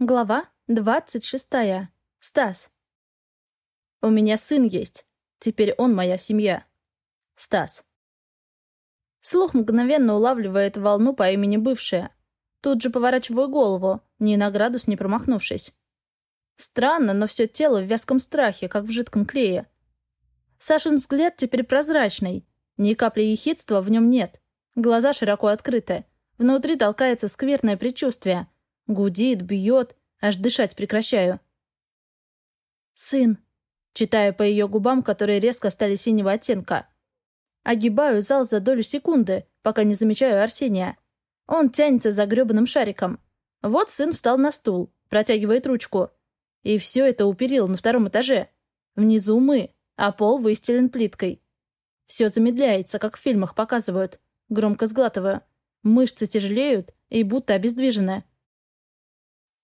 Глава двадцать шестая. Стас. У меня сын есть. Теперь он моя семья. Стас. Слух мгновенно улавливает волну по имени бывшая. Тут же поворачиваю голову, ни на градус не промахнувшись. Странно, но все тело в вязком страхе, как в жидком клее. Сашин взгляд теперь прозрачный. Ни капли ехидства в нем нет. Глаза широко открыты. Внутри толкается скверное предчувствие — Гудит, бьет, аж дышать прекращаю. «Сын», читаю по ее губам, которые резко стали синего оттенка. Огибаю зал за долю секунды, пока не замечаю Арсения. Он тянется за гребаным шариком. Вот сын встал на стул, протягивает ручку. И все это уперил на втором этаже. Внизу мы, а пол выстелен плиткой. Все замедляется, как в фильмах показывают. Громко сглатываю. Мышцы тяжелеют и будто обездвижены.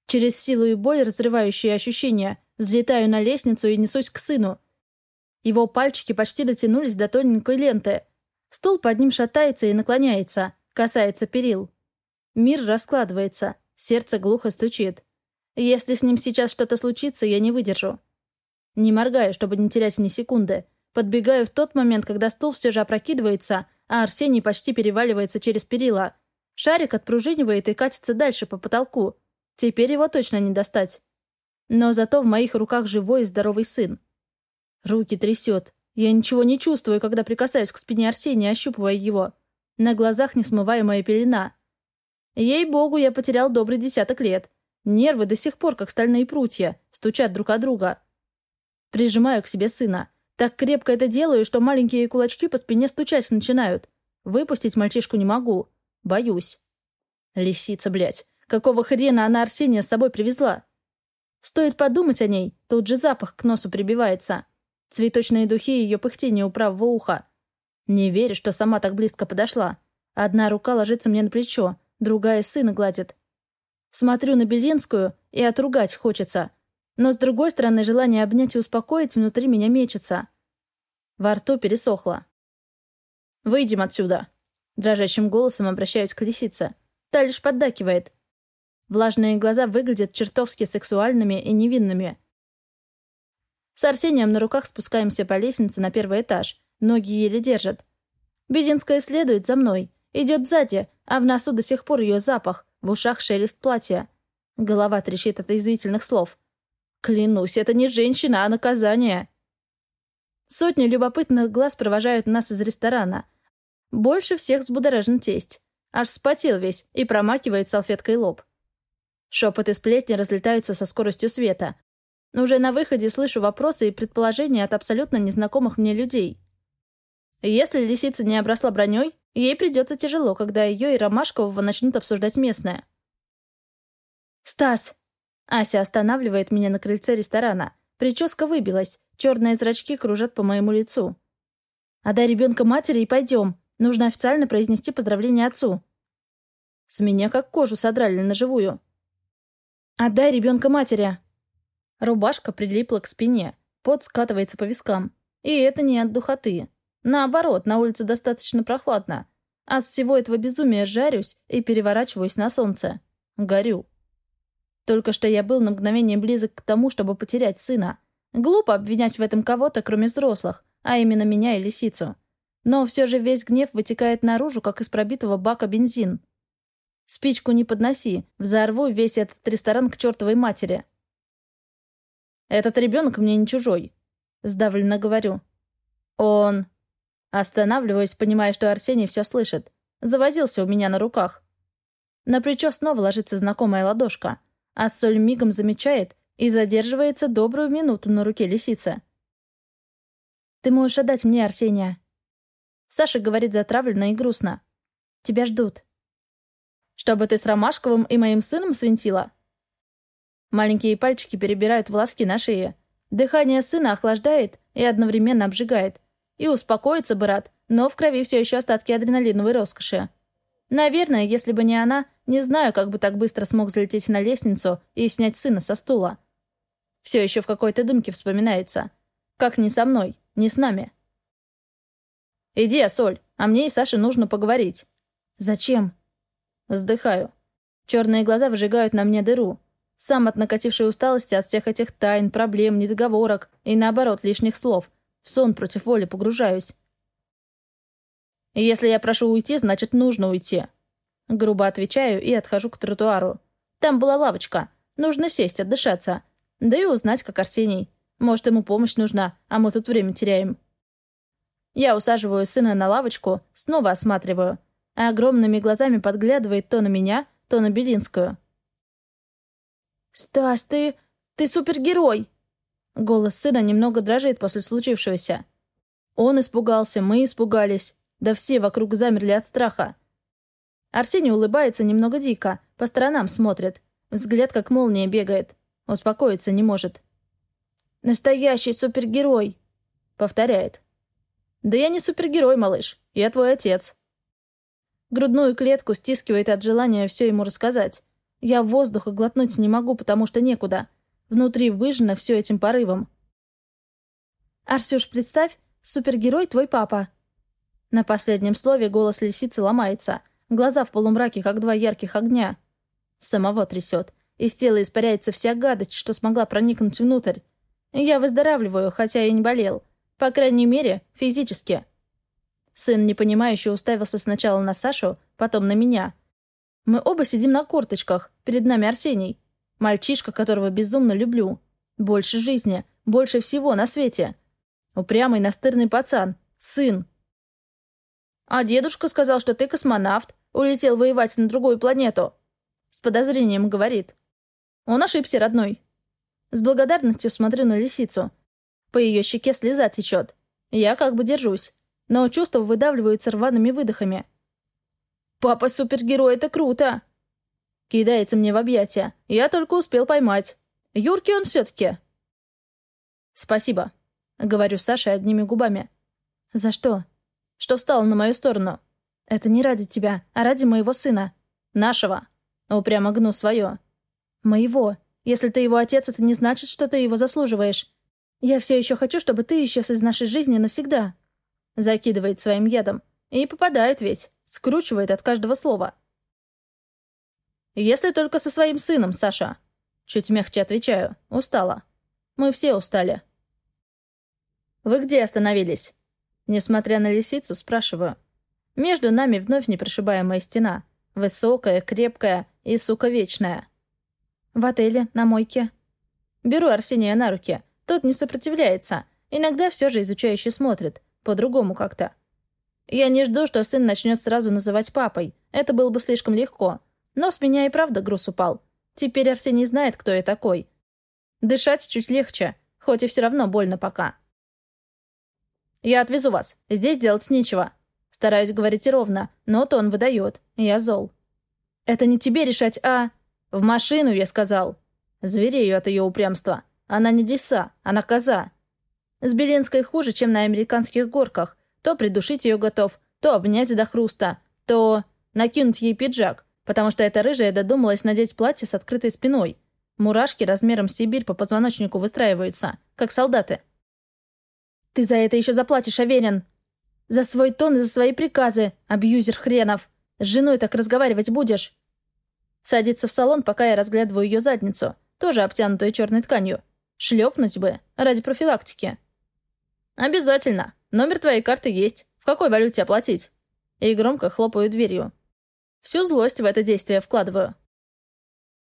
Через силу и боль, разрывающие ощущения, взлетаю на лестницу и несусь к сыну. Его пальчики почти дотянулись до тоненькой ленты. Стул под ним шатается и наклоняется, касается перил. Мир раскладывается, сердце глухо стучит. Если с ним сейчас что-то случится, я не выдержу. Не моргаю, чтобы не терять ни секунды. Подбегаю в тот момент, когда стул все же опрокидывается, а Арсений почти переваливается через перила. Шарик отпружинивает и катится дальше по потолку. Теперь его точно не достать. Но зато в моих руках живой и здоровый сын. Руки трясет. Я ничего не чувствую, когда прикасаюсь к спине Арсения, ощупывая его. На глазах несмываемая пелена. Ей-богу, я потерял добрый десяток лет. Нервы до сих пор, как стальные прутья, стучат друг от друга. Прижимаю к себе сына. Так крепко это делаю, что маленькие кулачки по спине стучать начинают. Выпустить мальчишку не могу. Боюсь. Лисица, блядь. Какого хрена она Арсения с собой привезла? Стоит подумать о ней, тут же запах к носу прибивается. Цветочные духи и ее пыхтение у правого уха. Не верю, что сама так близко подошла. Одна рука ложится мне на плечо, другая сына гладит. Смотрю на Белинскую и отругать хочется. Но с другой стороны, желание обнять и успокоить внутри меня мечется. Во рту пересохло. «Выйдем отсюда!» Дрожащим голосом обращаюсь к лисице. Та лишь поддакивает. Влажные глаза выглядят чертовски сексуальными и невинными. С Арсением на руках спускаемся по лестнице на первый этаж. Ноги еле держат. Бединская следует за мной. Идет сзади, а в носу до сих пор ее запах, в ушах шелест платья. Голова трещит от извительных слов. Клянусь, это не женщина, а наказание. Сотни любопытных глаз провожают нас из ресторана. Больше всех взбудоражен тесть. Аж спотел весь и промакивает салфеткой лоб. Шепот и сплетни разлетаются со скоростью света. Но уже на выходе слышу вопросы и предположения от абсолютно незнакомых мне людей. Если лисица не обросла броней, ей придется тяжело, когда ее и Ромашкового начнут обсуждать местное. «Стас!» Ася останавливает меня на крыльце ресторана. Прическа выбилась, черные зрачки кружат по моему лицу. «Отдай ребенка матери и пойдем. Нужно официально произнести поздравление отцу». С меня как кожу содрали на живую. «Отдай ребенка матери!» Рубашка прилипла к спине, пот скатывается по вискам. И это не от духоты. Наоборот, на улице достаточно прохладно. От всего этого безумия жарюсь и переворачиваюсь на солнце. Горю. Только что я был на мгновение близок к тому, чтобы потерять сына. Глупо обвинять в этом кого-то, кроме взрослых, а именно меня и лисицу. Но все же весь гнев вытекает наружу, как из пробитого бака бензин. Спичку не подноси, взорву весь этот ресторан к чертовой матери. Этот ребенок мне не чужой, сдавленно говорю. Он... Останавливаюсь, понимая, что Арсений все слышит. Завозился у меня на руках. На плечо снова ложится знакомая ладошка, а Соль мигом замечает и задерживается добрую минуту на руке лисицы. «Ты можешь отдать мне Арсения». Саша говорит затравленно и грустно. «Тебя ждут». Чтобы ты с Ромашковым и моим сыном свинтила?» Маленькие пальчики перебирают волоски на шее. Дыхание сына охлаждает и одновременно обжигает. И успокоиться бы рад, но в крови все еще остатки адреналиновой роскоши. Наверное, если бы не она, не знаю, как бы так быстро смог взлететь на лестницу и снять сына со стула. Все еще в какой-то дымке вспоминается. Как не со мной, не с нами. «Иди, Соль, а мне и Саше нужно поговорить». «Зачем?» Вздыхаю. Черные глаза выжигают на мне дыру. Сам от накатившей усталости от всех этих тайн, проблем, недоговорок и, наоборот, лишних слов. В сон против воли погружаюсь. «Если я прошу уйти, значит, нужно уйти». Грубо отвечаю и отхожу к тротуару. Там была лавочка. Нужно сесть, отдышаться. Да и узнать, как Арсений. Может, ему помощь нужна, а мы тут время теряем. Я усаживаю сына на лавочку, снова осматриваю, а огромными глазами подглядывает то на меня, то на Белинскую. «Стас, ты... ты супергерой!» Голос сына немного дрожит после случившегося. Он испугался, мы испугались. Да все вокруг замерли от страха. Арсений улыбается немного дико, по сторонам смотрит. Взгляд как молния бегает. Успокоиться не может. «Настоящий супергерой!» Повторяет. «Да я не супергерой, малыш. Я твой отец». Грудную клетку стискивает от желания все ему рассказать. Я воздуха глотнуть не могу, потому что некуда. Внутри выжжено все этим порывом. «Арсюш, представь, супергерой твой папа». На последнем слове голос лисицы ломается. Глаза в полумраке, как два ярких огня. Самого трясет. Из тела испаряется вся гадость, что смогла проникнуть внутрь. Я выздоравливаю, хотя и не болел. По крайней мере, физически. Сын непонимающе уставился сначала на Сашу, потом на меня. Мы оба сидим на корточках, перед нами Арсений. Мальчишка, которого безумно люблю. Больше жизни, больше всего на свете. Упрямый, настырный пацан. Сын. А дедушка сказал, что ты космонавт, улетел воевать на другую планету. С подозрением говорит. Он ошибся, родной. С благодарностью смотрю на лисицу. По ее щеке слеза течет. Я как бы держусь, но чувства выдавливаются рваными выдохами. «Папа супергерой, это круто!» Кидается мне в объятия. Я только успел поймать. Юрки он все-таки. «Спасибо», — говорю Саше одними губами. «За что?» «Что встал на мою сторону?» «Это не ради тебя, а ради моего сына. Нашего». Упрямо гну свое. «Моего. Если ты его отец, это не значит, что ты его заслуживаешь. Я все еще хочу, чтобы ты исчез из нашей жизни навсегда». Закидывает своим ядом. И попадает ведь. Скручивает от каждого слова. «Если только со своим сыном, Саша». Чуть мягче отвечаю. Устала. Мы все устали. «Вы где остановились?» Несмотря на лисицу, спрашиваю. Между нами вновь непрошибаемая стена. Высокая, крепкая и, сука, вечная. «В отеле, на мойке». Беру Арсения на руки. Тот не сопротивляется. Иногда все же изучающе смотрит. По-другому как-то. Я не жду, что сын начнет сразу называть папой. Это было бы слишком легко. Но с меня и правда груз упал. Теперь Арсений знает, кто я такой. Дышать чуть легче, хоть и все равно больно пока. «Я отвезу вас. Здесь делать нечего». Стараюсь говорить ровно, но тон выдает. Я зол. «Это не тебе решать, а...» «В машину, я сказал». Зверею от ее упрямства. Она не лиса, она коза. С Белинской хуже, чем на американских горках. То придушить ее готов, то обнять до хруста, то накинуть ей пиджак, потому что эта рыжая додумалась надеть платье с открытой спиной. Мурашки размером с Сибирь по позвоночнику выстраиваются, как солдаты. «Ты за это еще заплатишь, Аверин!» «За свой тон и за свои приказы, абьюзер хренов! С женой так разговаривать будешь!» Садится в салон, пока я разглядываю ее задницу, тоже обтянутую черной тканью. Шлепнуть бы, ради профилактики. «Обязательно. Номер твоей карты есть. В какой валюте оплатить?» И громко хлопаю дверью. Всю злость в это действие вкладываю.